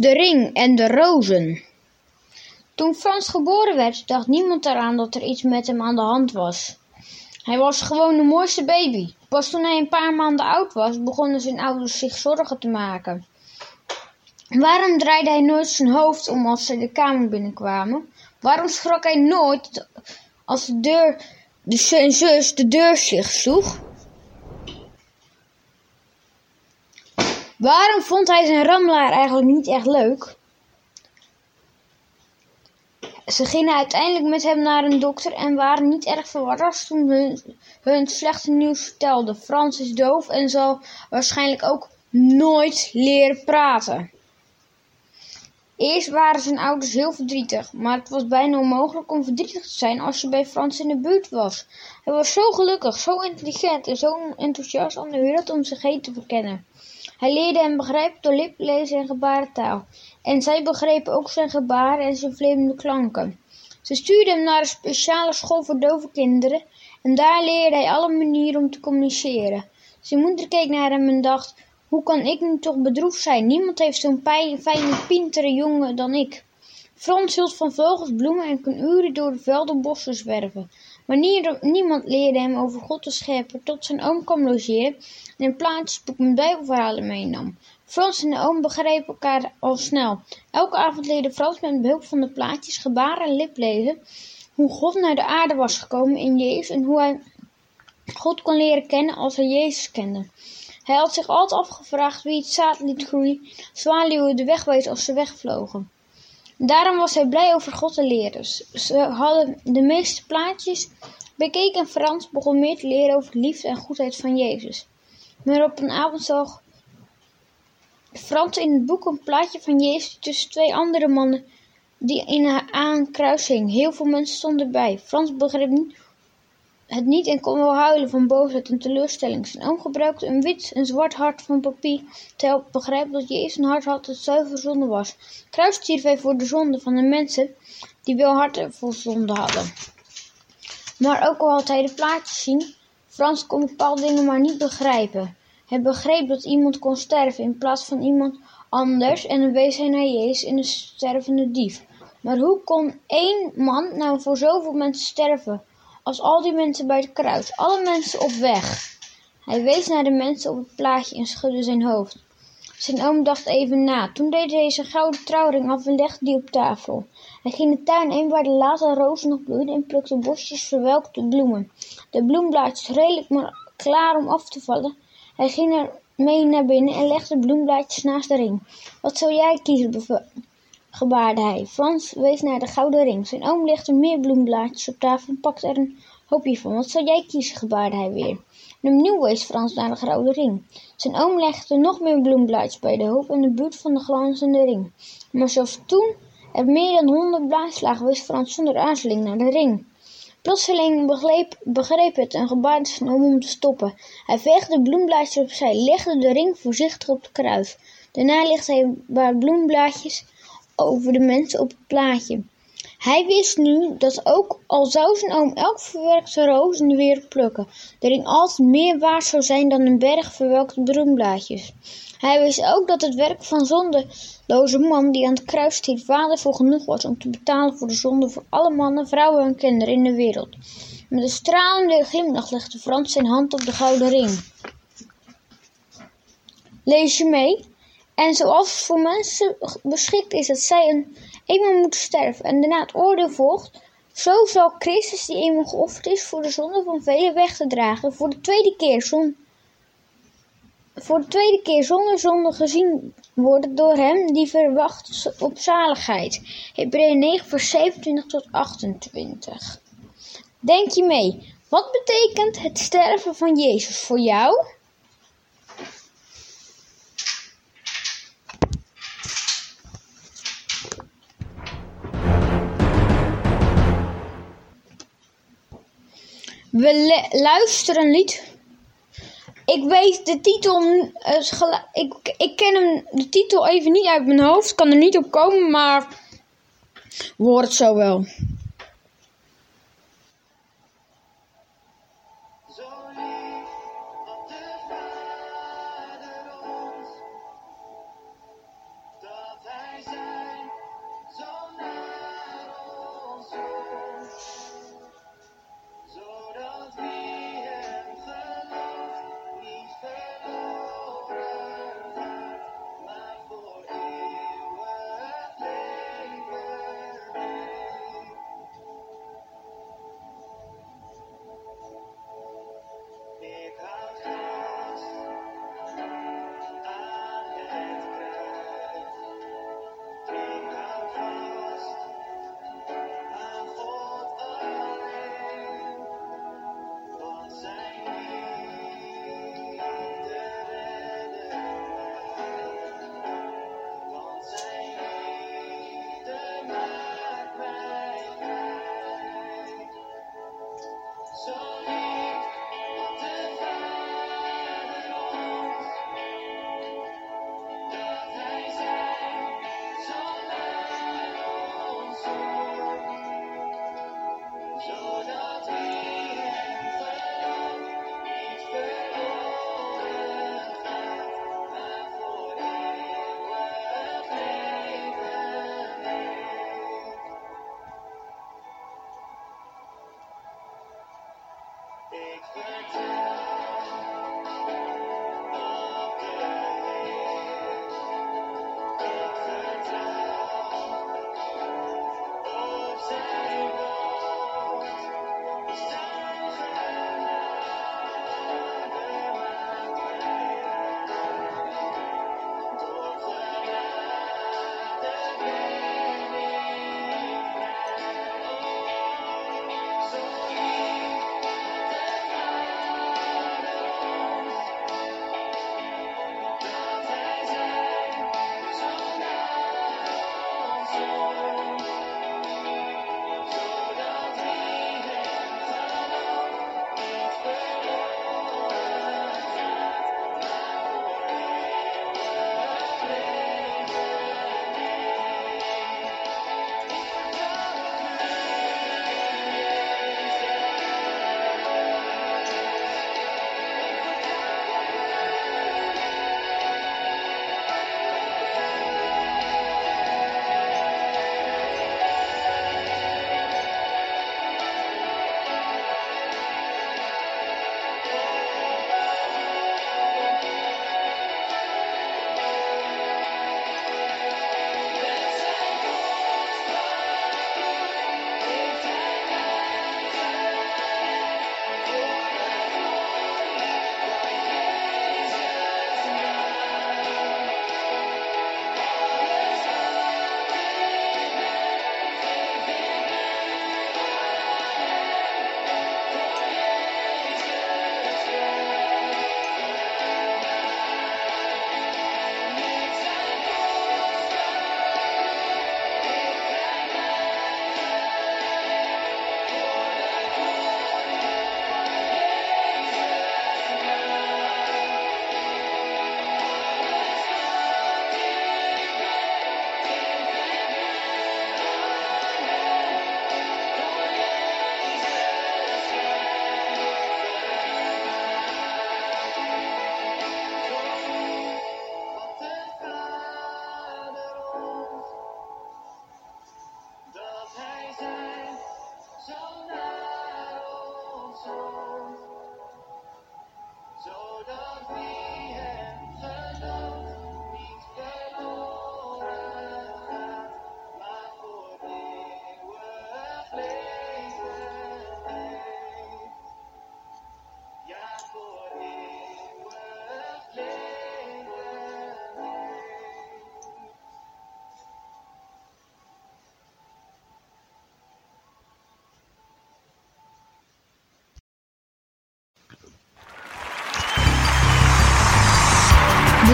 De ring en de rozen. Toen Frans geboren werd, dacht niemand eraan dat er iets met hem aan de hand was. Hij was gewoon de mooiste baby. Pas toen hij een paar maanden oud was, begonnen zijn ouders zich zorgen te maken. Waarom draaide hij nooit zijn hoofd om als ze de kamer binnenkwamen? Waarom schrok hij nooit als de deur, de zijn zus de deur zich sloeg? Waarom vond hij zijn rammelaar eigenlijk niet echt leuk? Ze gingen uiteindelijk met hem naar een dokter en waren niet erg verrast toen hun, hun slechte nieuws vertelde. Frans is doof en zal waarschijnlijk ook nooit leren praten. Eerst waren zijn ouders heel verdrietig, maar het was bijna onmogelijk om verdrietig te zijn als je bij Frans in de buurt was. Hij was zo gelukkig, zo intelligent en zo enthousiast om de wereld om zich heen te verkennen. Hij leerde hem begrijpen door liplezen en gebarentaal. En zij begrepen ook zijn gebaren en zijn vreemde klanken. Ze stuurden hem naar een speciale school voor dove kinderen en daar leerde hij alle manieren om te communiceren. Zijn moeder keek naar hem en dacht, hoe kan ik nu toch bedroefd zijn? Niemand heeft zo'n fijne, pintere jongen dan ik. Frans hield van vogels, bloemen en kon uren door de velden en bossen zwerven. Maar niemand leerde hem over God te scheppen tot zijn oom kwam logeren en een plaatjesboek met bijbelverhalen meenam. Frans en de oom begrepen elkaar al snel. Elke avond leerde Frans met behulp van de plaatjes, gebaren en liplezen hoe God naar de aarde was gekomen in Jezus en hoe hij God kon leren kennen als hij Jezus kende. Hij had zich altijd afgevraagd wie het zaad liet groeien, zwaluwen de weg wees als ze wegvlogen. Daarom was hij blij over God te leren. Ze hadden de meeste plaatjes bekeken en Frans begon meer te leren over de liefde en goedheid van Jezus. Maar op een avond zag Frans in het boek een plaatje van Jezus tussen twee andere mannen die in een kruis hing. Heel veel mensen stonden erbij. Frans begreep niet het niet en kon wel huilen van boosheid en teleurstelling. Zijn oom gebruikte een wit en zwart hart van papier te helpen begrijpen dat Jezus een hart had dat zuiver zonde was. Kruis stierf hij voor de zonde van de mensen die wel harten vol zonde hadden. Maar ook al had hij de plaatjes zien, Frans kon bepaalde dingen maar niet begrijpen. Hij begreep dat iemand kon sterven in plaats van iemand anders en dan wees hij naar Jezus in een stervende dief. Maar hoe kon één man nou voor zoveel mensen sterven? Als al die mensen bij het kruis, alle mensen op weg. Hij wees naar de mensen op het plaatje en schudde zijn hoofd. Zijn oom dacht even na. Toen deed hij zijn gouden trouwring af en legde die op tafel. Hij ging de tuin in waar de late rozen nog bloeiden en plukte bosjes verwelkte bloemen. De bloemblaadjes redelijk maar klaar om af te vallen. Hij ging er mee naar binnen en legde de bloemblaadjes naast de ring. Wat zou jij kiezen, gebaarde hij. Frans wees naar de gouden ring. Zijn oom legde meer bloemblaadjes op tafel en pakte er een hoopje van. Wat zou jij kiezen, gebaarde hij weer. En opnieuw wees Frans naar de gouden ring. Zijn oom legde nog meer bloemblaadjes bij de hoop in de buurt van de glanzende ring. Maar zelfs toen er meer dan honderd blaadjes lagen, wees Frans zonder aarzeling naar de ring. Plotseling begreep, begreep het en gebaarde zijn oom om te stoppen. Hij veegde de bloemblaadjes opzij, legde de ring voorzichtig op de kruis. Daarna legde hij een paar bloemblaadjes over de mensen op het plaatje. Hij wist nu dat ook al zou zijn oom elk verwerkte roos in de wereld plukken, er in altijd meer waard zou zijn dan een berg verwelkte bloemblaadjes. Hij wist ook dat het werk van zondeloze man die aan het kruis stiet voor genoeg was om te betalen voor de zonde voor alle mannen, vrouwen en kinderen in de wereld. Met een stralende glimlach legde Frans zijn hand op de gouden ring. Lees je mee? En zoals voor mensen beschikt is dat zij een, eenmaal moeten sterven en daarna het oordeel volgt, zo zal Christus die eenmaal geofferd is voor de zonde van velen weg te dragen, voor de tweede keer, zon, voor de tweede keer zonder zonde gezien worden door hem die verwacht op zaligheid. Hebreeën 9 vers 27 tot 28. Denk je mee, wat betekent het sterven van Jezus voor jou? We luisteren niet. Ik weet de titel. Uh, ik, ik ken hem, de titel even niet uit mijn hoofd. Kan er niet op komen, maar. Het zo wel. Take the time.